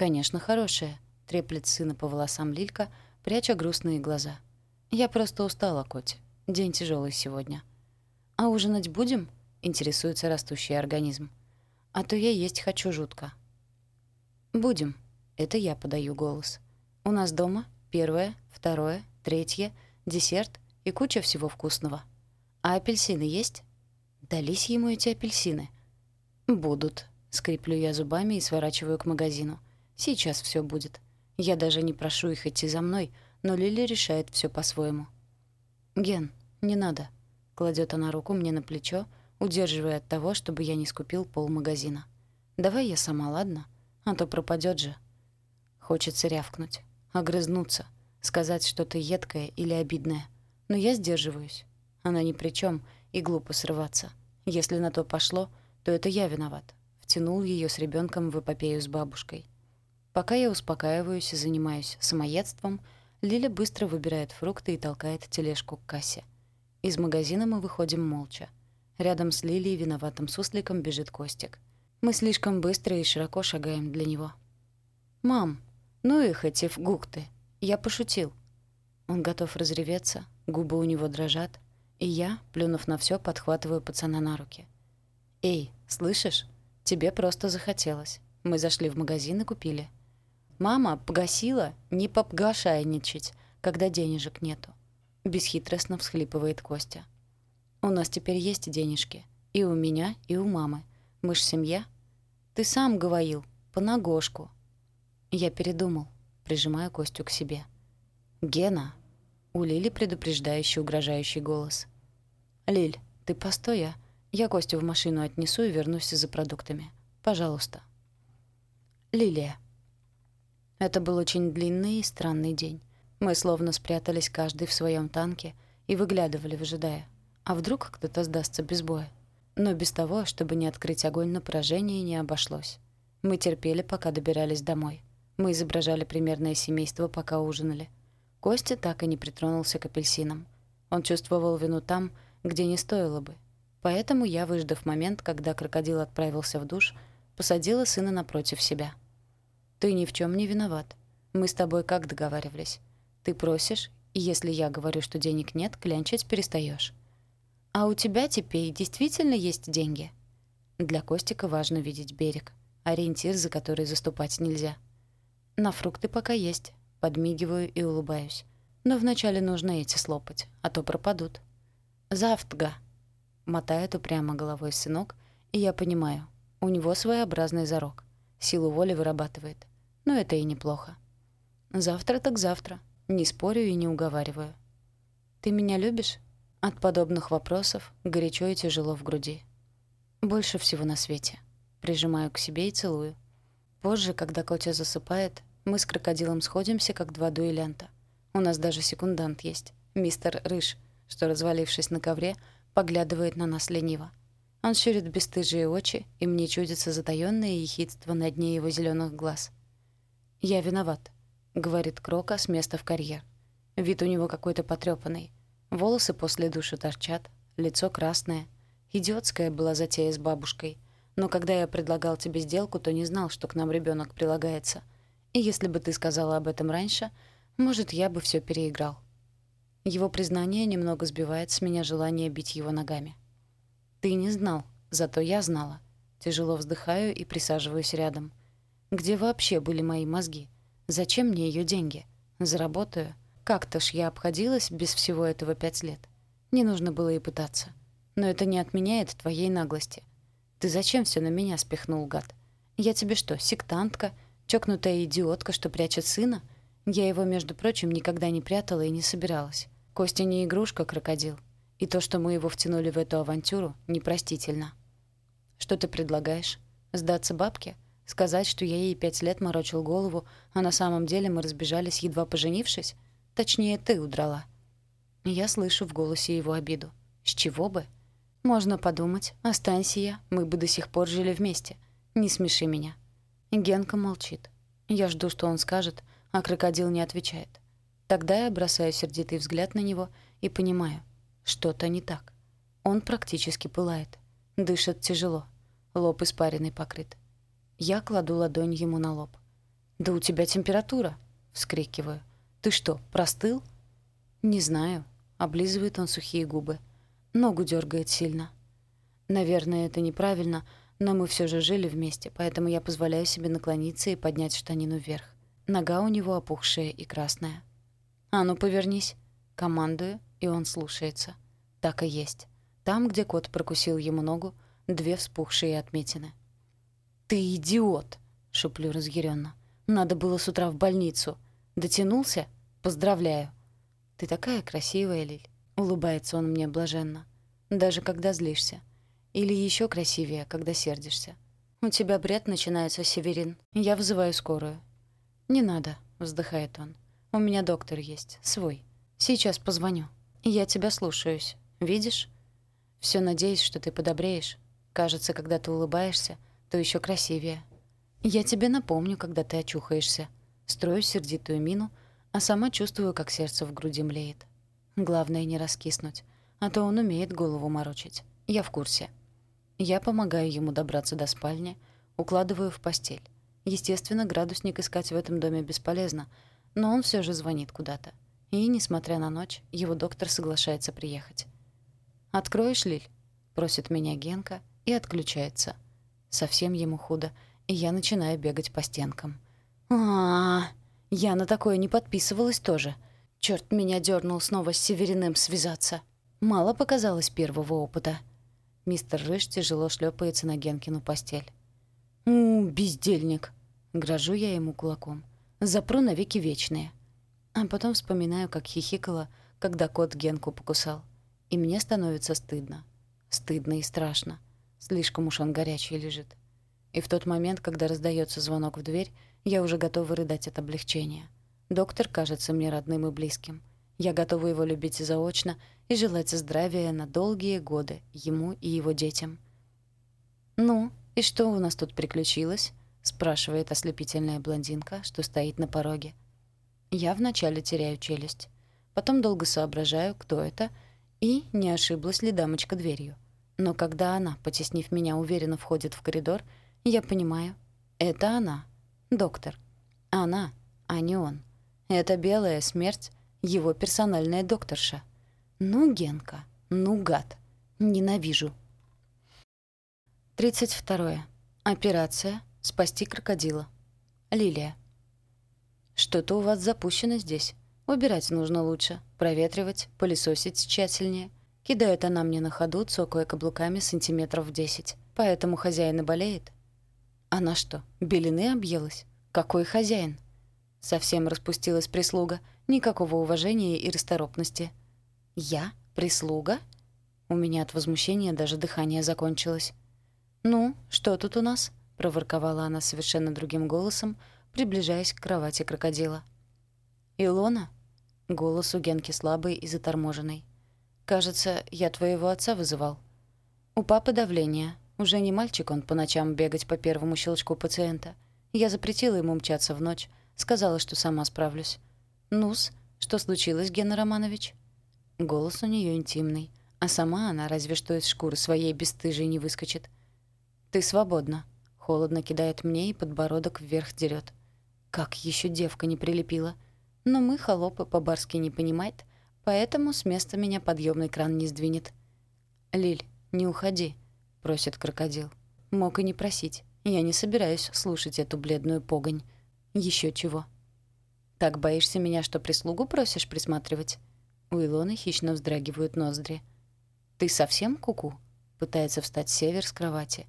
«Конечно, хорошая», — треплет сына по волосам Лилька, пряча грустные глаза. «Я просто устала, Котя. День тяжелый сегодня». «А ужинать будем?» — интересуется растущий организм. «А то я есть хочу жутко». «Будем». Это я подаю голос. «У нас дома первое, второе, третье, десерт и куча всего вкусного. А апельсины есть?» «Дались ему эти апельсины». «Будут», — скреплю я зубами и сворачиваю к магазину. «Сейчас все будет. Я даже не прошу их идти за мной, но Лили решает все по-своему». «Ген, не надо», — кладет она руку мне на плечо, удерживая от того, чтобы я не скупил пол магазина. «Давай я сама, ладно? А то пропадет же». Хочется рявкнуть, огрызнуться, сказать что-то едкое или обидное. Но я сдерживаюсь. Она ни при чем, и глупо срываться. Если на то пошло, то это я виноват. Втянул ее с ребенком в эпопею с бабушкой. Пока я успокаиваюсь и занимаюсь самоедством, Лиля быстро выбирает фрукты и толкает тележку к кассе. Из магазина мы выходим молча. Рядом с Лилией виноватым сусликом бежит Костик. Мы слишком быстро и широко шагаем для него. «Мам, ну их эти фгукты. Я пошутил». Он готов разреветься, губы у него дрожат, и я, плюнув на все, подхватываю пацана на руки. «Эй, слышишь? Тебе просто захотелось. Мы зашли в магазин и купили». «Мама погасила, не попгашайничать, когда денежек нету», — бесхитростно всхлипывает Костя. «У нас теперь есть денежки. И у меня, и у мамы. Мы ж семья. Ты сам говорил, по ногошку». Я передумал, прижимая Костю к себе. «Гена!» — у Лили предупреждающий угрожающий голос. «Лиль, ты постой, а? Я Костю в машину отнесу и вернусь за продуктами. Пожалуйста». Лилия. Это был очень длинный и странный день. Мы словно спрятались каждый в своем танке и выглядывали, выжидая. А вдруг кто-то сдастся без боя? Но без того, чтобы не открыть огонь на поражение, не обошлось. Мы терпели, пока добирались домой. Мы изображали примерное семейство, пока ужинали. Костя так и не притронулся к апельсинам. Он чувствовал вину там, где не стоило бы. Поэтому я, выждав момент, когда крокодил отправился в душ, посадила сына напротив себя. «Ты ни в чем не виноват. Мы с тобой как договаривались? Ты просишь, и если я говорю, что денег нет, клянчить перестаешь. А у тебя теперь действительно есть деньги?» Для Костика важно видеть берег, ориентир, за который заступать нельзя. На фрукты пока есть. Подмигиваю и улыбаюсь. Но вначале нужно эти слопать, а то пропадут. Завтга. Мотает упрямо головой сынок, и я понимаю, у него своеобразный зарок. Силу воли вырабатывает. Но это и неплохо. Завтра так завтра. Не спорю и не уговариваю. Ты меня любишь? От подобных вопросов горячо и тяжело в груди. Больше всего на свете. Прижимаю к себе и целую. Позже, когда Котя засыпает, мы с крокодилом сходимся, как два дуэлянта. У нас даже секундант есть, мистер Рыж, что, развалившись на ковре, поглядывает на нас лениво. Он щурит бесстыжие очи, и мне чудится затаённое ехидство на дне его зеленых глаз. «Я виноват», — говорит Крока с места в карьер. Вид у него какой-то потрёпанный. Волосы после душа торчат, лицо красное. Идиотская была затея с бабушкой. Но когда я предлагал тебе сделку, то не знал, что к нам ребенок прилагается. И если бы ты сказала об этом раньше, может, я бы все переиграл. Его признание немного сбивает с меня желание бить его ногами. Ты не знал, зато я знала. Тяжело вздыхаю и присаживаюсь рядом. Где вообще были мои мозги? Зачем мне ее деньги? Заработаю. Как-то ж я обходилась без всего этого пять лет. Не нужно было и пытаться. Но это не отменяет твоей наглости. Ты зачем все на меня спихнул, гад? Я тебе что, сектантка? Чокнутая идиотка, что прячет сына? Я его, между прочим, никогда не прятала и не собиралась. Костя не игрушка, крокодил. И то, что мы его втянули в эту авантюру, непростительно. Что ты предлагаешь? Сдаться бабке? Сказать, что я ей пять лет морочил голову, а на самом деле мы разбежались, едва поженившись? Точнее, ты удрала. Я слышу в голосе его обиду. С чего бы? Можно подумать, останься я, мы бы до сих пор жили вместе. Не смеши меня. Генка молчит. Я жду, что он скажет, а крокодил не отвечает. Тогда я бросаю сердитый взгляд на него и понимаю, что-то не так. Он практически пылает. Дышит тяжело. Лоб испаренный покрыт. Я кладу ладонь ему на лоб. «Да у тебя температура!» — вскрикиваю. «Ты что, простыл?» «Не знаю», — облизывает он сухие губы. Ногу дергает сильно. Наверное, это неправильно, но мы все же жили вместе, поэтому я позволяю себе наклониться и поднять штанину вверх. Нога у него опухшая и красная. «А ну, повернись!» Командую, и он слушается. Так и есть. Там, где кот прокусил ему ногу, две вспухшие отметины. «Ты идиот!» — шуплю разъяренно. «Надо было с утра в больницу. Дотянулся? Поздравляю!» «Ты такая красивая, Лиль!» — улыбается он мне блаженно. «Даже когда злишься. Или еще красивее, когда сердишься. У тебя бред начинается, Северин. Я вызываю скорую». «Не надо», — вздыхает он. «У меня доктор есть, свой. Сейчас позвоню. Я тебя слушаюсь. Видишь? Все надеюсь, что ты подобреешь. Кажется, когда ты улыбаешься, то еще красивее. Я тебе напомню, когда ты очухаешься. Строю сердитую мину, а сама чувствую, как сердце в груди млеет. Главное не раскиснуть, а то он умеет голову морочить. Я в курсе. Я помогаю ему добраться до спальни, укладываю в постель. Естественно, градусник искать в этом доме бесполезно, но он все же звонит куда-то. И, несмотря на ночь, его доктор соглашается приехать. «Откроешь, Лиль?» — просит меня Генка и отключается. Совсем ему худо, и я начинаю бегать по стенкам. а, Я на такое не подписывалась тоже. Черт меня дернул снова с Севериным связаться. Мало показалось первого опыта. Мистер Рыж тяжело шлепается на Генкину постель. «У, бездельник!» — грожу я ему кулаком. «Запру навеки вечные». А потом вспоминаю, как хихикала, когда кот Генку покусал. И мне становится стыдно. Стыдно и страшно. Слишком уж он горячий лежит. И в тот момент, когда раздается звонок в дверь, я уже готова рыдать от облегчения. Доктор кажется мне родным и близким. Я готова его любить заочно и желать здравия на долгие годы ему и его детям. «Ну, и что у нас тут приключилось?» — спрашивает ослепительная блондинка, что стоит на пороге. Я вначале теряю челюсть. Потом долго соображаю, кто это, и не ошиблась ли дамочка дверью. Но когда она, потеснив меня, уверенно входит в коридор, я понимаю, это она, доктор. Она, а не он. Это белая смерть его персональная докторша. Ну, Генка, ну, гад. Ненавижу. 32. Операция «Спасти крокодила». Лилия. Что-то у вас запущено здесь. Убирать нужно лучше, проветривать, пылесосить тщательнее. Кидает она мне на ходу, цокая каблуками сантиметров десять. Поэтому хозяин и болеет. Она что, белины объелась? Какой хозяин? Совсем распустилась прислуга. Никакого уважения и расторопности. Я? Прислуга? У меня от возмущения даже дыхание закончилось. «Ну, что тут у нас?» — проворковала она совершенно другим голосом, приближаясь к кровати крокодила. «Илона?» — голос у Генки слабый и заторможенный. «Кажется, я твоего отца вызывал. У папы давление. Уже не мальчик он по ночам бегать по первому щелчку пациента. Я запретила ему мчаться в ночь, Сказала, что сама справлюсь. «Ну-с, что случилось, Гена Романович?» Голос у нее интимный, а сама она разве что из шкуры своей бесстыжей не выскочит. «Ты свободна», — холодно кидает мне и подбородок вверх дерет. Как еще девка не прилепила. Но мы, холопы, по-барски не понимает, поэтому с места меня подъемный кран не сдвинет. «Лиль, не уходи», — просит крокодил. Мог и не просить. Я не собираюсь слушать эту бледную погонь. Еще чего. Так боишься меня, что прислугу просишь присматривать? У Илоны хищно вздрагивают ноздри. Ты совсем куку? -ку? Пытается встать Север с кровати.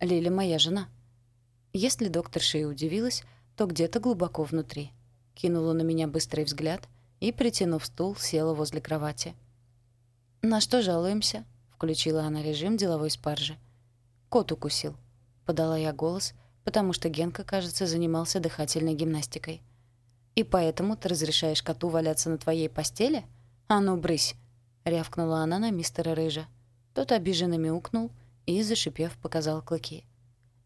Лиля моя жена. Если докторша и удивилась, то где-то глубоко внутри. Кинула на меня быстрый взгляд и, притянув стул, села возле кровати. «На что жалуемся?» — включила она режим деловой спаржи. «Кот укусил», — подала я голос, потому что Генка, кажется, занимался дыхательной гимнастикой. «И поэтому ты разрешаешь коту валяться на твоей постели? А ну, брысь!» — рявкнула она на мистера Рыжа. Тот обиженно мяукнул и, зашипев, показал клыки.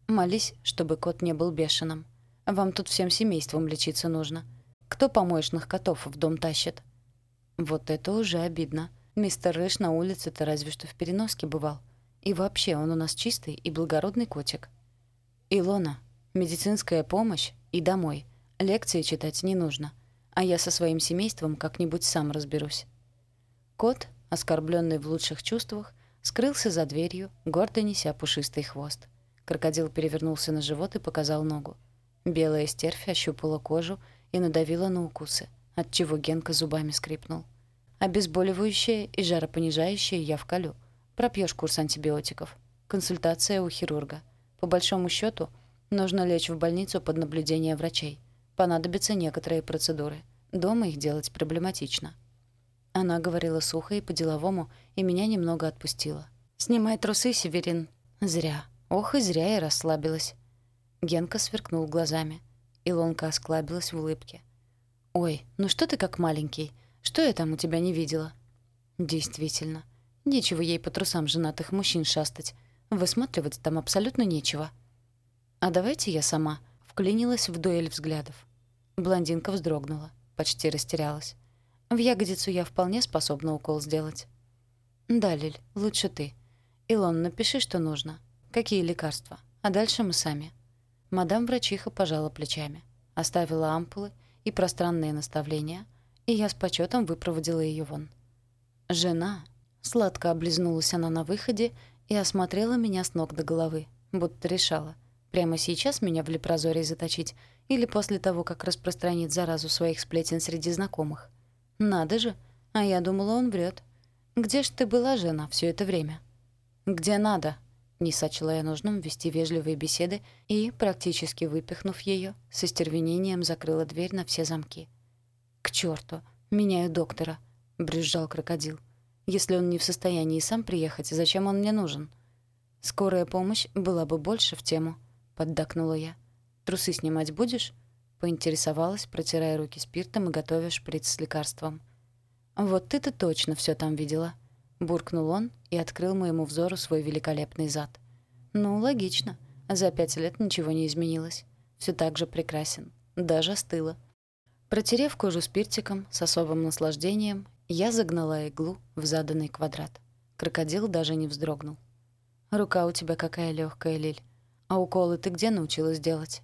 «Молись, чтобы кот не был бешеным. Вам тут всем семейством лечиться нужно. Кто помоечных котов в дом тащит?» Вот это уже обидно. Мистер Рыж на улице-то разве что в переноске бывал. И вообще, он у нас чистый и благородный котик. «Илона, медицинская помощь и домой. Лекции читать не нужно, а я со своим семейством как-нибудь сам разберусь. Кот, оскорбленный в лучших чувствах, скрылся за дверью, гордо неся пушистый хвост. Крокодил перевернулся на живот и показал ногу. Белая стервь ощупала кожу и надавила на укусы, отчего Генка зубами скрипнул. Обезболивающее и жаропонижающее я вколю. Пропьешь курс антибиотиков. Консультация у хирурга. По большому счету, нужно лечь в больницу под наблюдение врачей. Понадобятся некоторые процедуры. Дома их делать проблематично. Она говорила сухо и по-деловому, и меня немного отпустила. «Снимай трусы, Северин». «Зря. Ох, и зря я расслабилась». Генка сверкнул глазами. Илонка осклабилась в улыбке. «Ой, ну что ты как маленький? Что я там у тебя не видела?» «Действительно. Нечего ей по трусам женатых мужчин шастать. Высматривать там абсолютно нечего». «А давайте я сама», — вклинилась в дуэль взглядов. Блондинка вздрогнула, почти растерялась. «В ягодицу я вполне способна укол сделать». «Да, Лиль, лучше ты. Илон, напиши, что нужно. Какие лекарства. А дальше мы сами». Мадам-врачиха пожала плечами, оставила ампулы и пространные наставления, и я с почетом выпроводила ее вон. «Жена!» Сладко облизнулась она на выходе и осмотрела меня с ног до головы, будто решала, прямо сейчас меня в лепрозорий заточить или после того, как распространит заразу своих сплетен среди знакомых. Надо же, а я думала, он врет. Где ж ты была, жена, все это время? Где надо? Не сочла я нужным вести вежливые беседы и, практически выпихнув ее, со стервенением закрыла дверь на все замки. «К черту! Меняю доктора!» — брюзжал крокодил. «Если он не в состоянии сам приехать, зачем он мне нужен?» «Скорая помощь была бы больше в тему», — поддакнула я. «Трусы снимать будешь?» — поинтересовалась, протирая руки спиртом и готовя шприц с лекарством. «Вот ты-то точно все там видела», буркнул он и открыл моему взору свой великолепный зад. Ну, логично. За пять лет ничего не изменилось. Все так же прекрасен. Даже остыло. Протерев кожу спиртиком с особым наслаждением, я загнала иглу в заданный квадрат. Крокодил даже не вздрогнул. «Рука у тебя какая легкая, Лиль. А уколы ты где научилась делать?»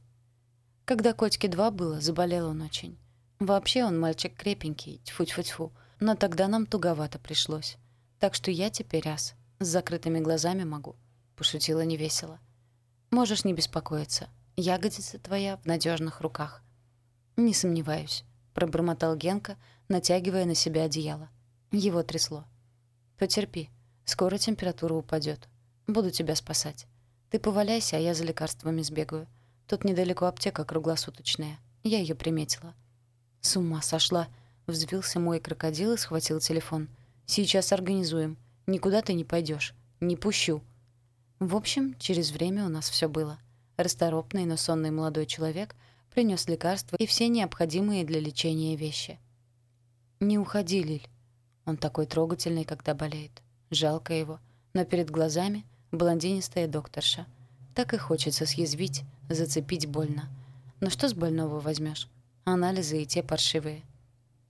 Когда котике два было, заболел он очень. Вообще он мальчик крепенький, тьфу-тьфу-тьфу, но тогда нам туговато пришлось. Так что я теперь раз с закрытыми глазами могу, пошутила невесело. Можешь не беспокоиться. Ягодица твоя в надежных руках. Не сомневаюсь, пробормотал Генка, натягивая на себя одеяло. Его трясло. Потерпи, скоро температура упадет. Буду тебя спасать. Ты поваляйся, а я за лекарствами сбегаю. Тут недалеко аптека круглосуточная. Я ее приметила. С ума сошла, взвился мой крокодил и схватил телефон. Сейчас организуем. Никуда ты не пойдешь. Не пущу. В общем, через время у нас все было. Расторопный, но сонный молодой человек принес лекарства и все необходимые для лечения вещи. Не уходи, Лиль. Он такой трогательный, когда болеет. Жалко его, но перед глазами блондинистая докторша. Так и хочется съязвить, зацепить больно. Но что с больного возьмешь? Анализы и те паршивые.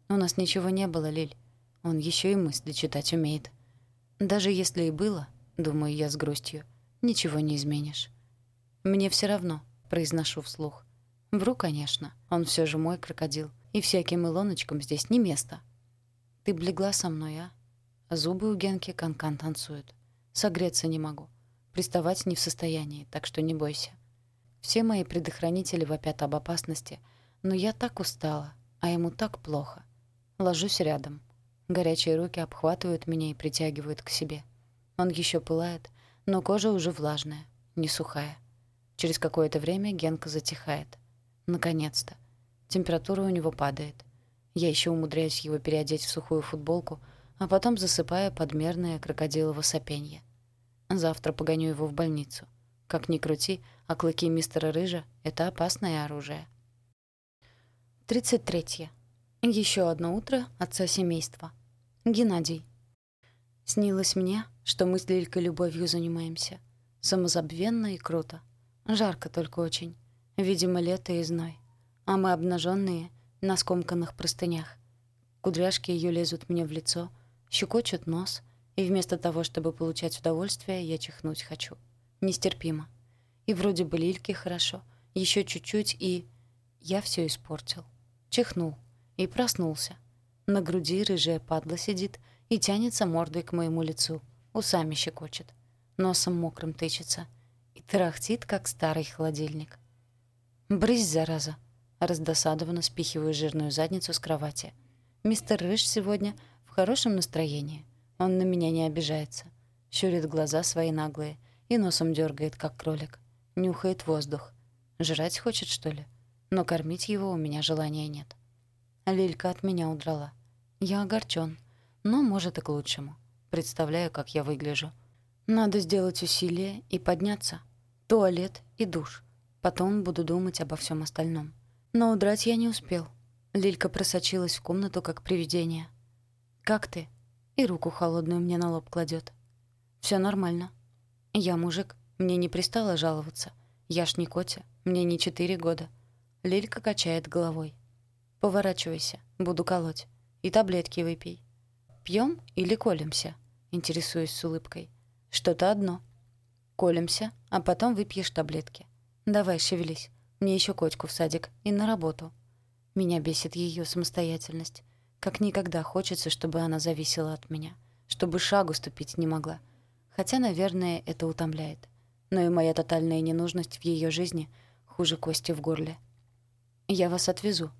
У нас ничего не было, Лиль. Он еще и мысли читать умеет. Даже если и было, думаю я с грустью, ничего не изменишь. Мне все равно, произношу вслух. Вру, конечно, он все же мой крокодил, и всяким илоночкам здесь не место. Ты блегла со мной, а? Зубы у Генки канкан -кан танцуют. Согреться не могу. Приставать не в состоянии, так что не бойся. Все мои предохранители вопят об опасности, но я так устала, а ему так плохо. Ложусь рядом, Горячие руки обхватывают меня и притягивают к себе. Он еще пылает, но кожа уже влажная, не сухая. Через какое-то время Генка затихает. Наконец-то. Температура у него падает. Я еще умудряюсь его переодеть в сухую футболку, а потом засыпаю подмерное крокодилово сопенье. Завтра погоню его в больницу. Как ни крути, а клыки мистера Рыжа — это опасное оружие. 33. Еще одно утро отца семейства. Геннадий. Снилось мне, что мы с Лилькой любовью занимаемся. Самозабвенно и круто. Жарко только очень. Видимо, лето и зной. А мы обнаженные на скомканных простынях. Кудряшки ее лезут мне в лицо, щекочут нос, и вместо того, чтобы получать удовольствие, я чихнуть хочу. Нестерпимо. И вроде бы Лильке хорошо, еще чуть-чуть и... Я все испортил. Чихнул. И проснулся. На груди рыжая падла сидит и тянется мордой к моему лицу. Усами щекочет. Носом мокрым тычется. И тарахтит, как старый холодильник. «Брысь, зараза!» Раздосадованно спихиваю жирную задницу с кровати. Мистер Рыж сегодня в хорошем настроении. Он на меня не обижается. Щурит глаза свои наглые и носом дергает, как кролик. Нюхает воздух. Жрать хочет, что ли? Но кормить его у меня желания нет. Лилька от меня удрала. Я огорчен, но, может, и к лучшему. Представляю, как я выгляжу. Надо сделать усилие и подняться. Туалет и душ. Потом буду думать обо всем остальном. Но удрать я не успел. Лилька просочилась в комнату, как привидение. «Как ты?» И руку холодную мне на лоб кладет. Все нормально. Я мужик, мне не пристало жаловаться. Я ж не Котя, мне не четыре года. Лилька качает головой. Поворачивайся, буду колоть. И таблетки выпей. Пьем или колемся? Интересуюсь с улыбкой. Что-то одно. Колемся, а потом выпьешь таблетки. Давай, шевелись. Мне еще котику в садик и на работу. Меня бесит ее самостоятельность. Как никогда хочется, чтобы она зависела от меня. Чтобы шагу ступить не могла. Хотя, наверное, это утомляет. Но и моя тотальная ненужность в ее жизни хуже кости в горле. «Я вас отвезу».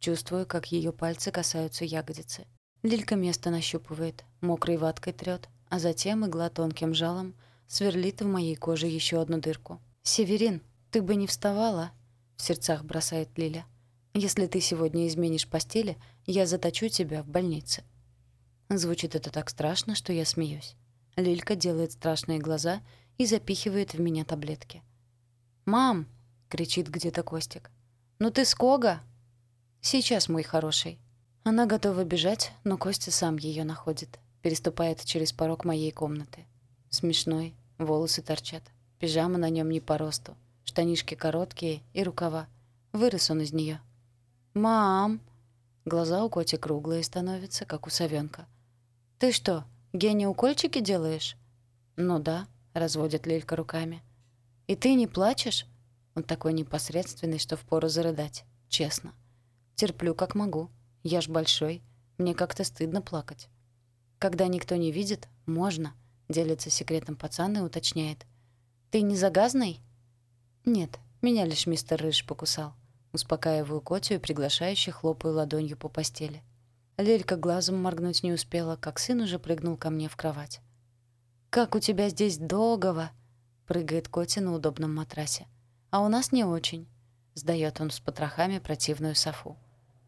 Чувствую, как ее пальцы касаются ягодицы. Лилька место нащупывает, мокрой ваткой трёт, а затем игла тонким жалом сверлит в моей коже еще одну дырку. «Северин, ты бы не вставала?» — в сердцах бросает Лиля. «Если ты сегодня изменишь постели, я заточу тебя в больнице». Звучит это так страшно, что я смеюсь. Лилька делает страшные глаза и запихивает в меня таблетки. «Мам!» — кричит где-то Костик. «Ну ты с Кога?» «Сейчас, мой хороший». Она готова бежать, но Костя сам ее находит. Переступает через порог моей комнаты. Смешной, волосы торчат. Пижама на нем не по росту. Штанишки короткие и рукава. Вырос он из нее. «Мам!» Глаза у Коти круглые становятся, как у совенка. «Ты что, Гене укольчики делаешь?» «Ну да», — разводит Лилька руками. «И ты не плачешь?» Он такой непосредственный, что впору зарыдать. Честно. Терплю, как могу. Я ж большой. Мне как-то стыдно плакать. Когда никто не видит, можно. Делится секретом пацан и уточняет. «Ты не загазный?» «Нет, меня лишь мистер Рыж покусал». Успокаиваю Котю и приглашающе хлопаю ладонью по постели. Лелька глазом моргнуть не успела, как сын уже прыгнул ко мне в кровать. «Как у тебя здесь догово!» — прыгает Котя на удобном матрасе. «А у нас не очень», — сдаёт он с потрохами противную софу.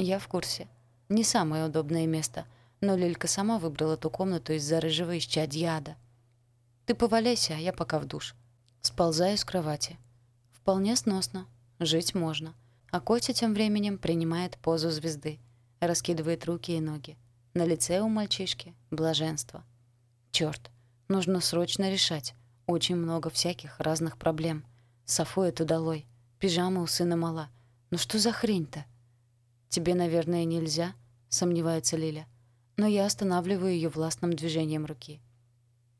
«Я в курсе. Не самое удобное место, но Лилька сама выбрала ту комнату из-за рыжего исчадья ада. Ты поваляйся, а я пока в душ. Сползаю с кровати. Вполне сносно. Жить можно. А Котя тем временем принимает позу звезды — раскидывает руки и ноги. На лице у мальчишки блаженство. Чёрт, нужно срочно решать. Очень много всяких разных проблем. Софу эту долой. Пижама у сына мала. Ну что за хрень-то? Тебе, наверное, нельзя, сомневается Лиля. Но я останавливаю ее властным движением руки.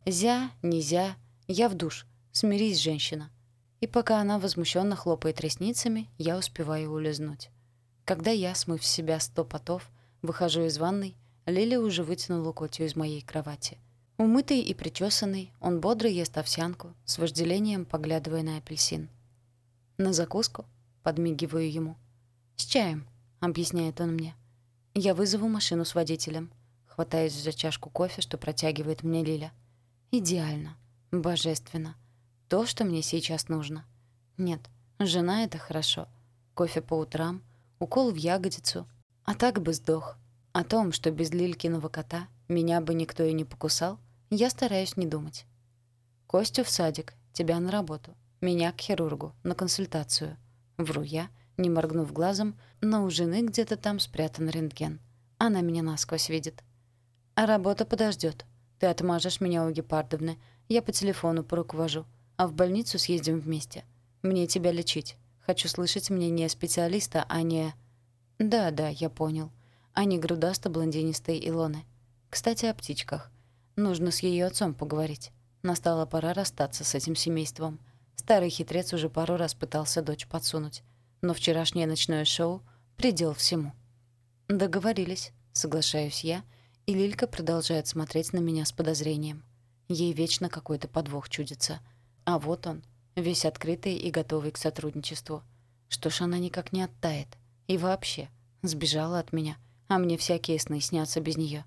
«Зя, нельзя, я в душ. Смирись, женщина». И пока она возмущенно хлопает ресницами, я успеваю улизнуть. Когда я, смыв с себя сто потов, выхожу из ванной, Лиля уже вытянула Котю из моей кровати. Умытый и причесанный, он бодро ест овсянку, с вожделением поглядывая на апельсин. «На закуску?» — подмигиваю ему. «С чаем», — объясняет он мне. «Я вызову машину с водителем». Хватаюсь за чашку кофе, что протягивает мне Лиля. «Идеально. Божественно. То, что мне сейчас нужно. Нет, жена — это хорошо. Кофе по утрам — укол в ягодицу, а так бы сдох. О том, что без Лилькиного кота меня бы никто и не покусал, я стараюсь не думать. Костю в садик, тебя на работу, меня к хирургу, на консультацию. Вру я, не моргнув глазом, но у жены где-то там спрятан рентген. Она меня насквозь видит. А работа подождет. Ты отмажешь меня у Гепардовны, я по телефону поруковожу, а в больницу съездим вместе. Мне тебя лечить. Хочу слышать мнение специалиста, а не... Да-да, я понял. А не грудасто-блондинистой Илоны. Кстати, о птичках. Нужно с ее отцом поговорить. Настала пора расстаться с этим семейством. Старый хитрец уже пару раз пытался дочь подсунуть. Но вчерашнее ночное шоу — предел всему. «Договорились», — соглашаюсь я, и Лилька продолжает смотреть на меня с подозрением. Ей вечно какой-то подвох чудится. А вот он, весь открытый и готовый к сотрудничеству. Что ж она никак не оттает. И вообще, сбежала от меня, а мне всякие сны снятся без нее.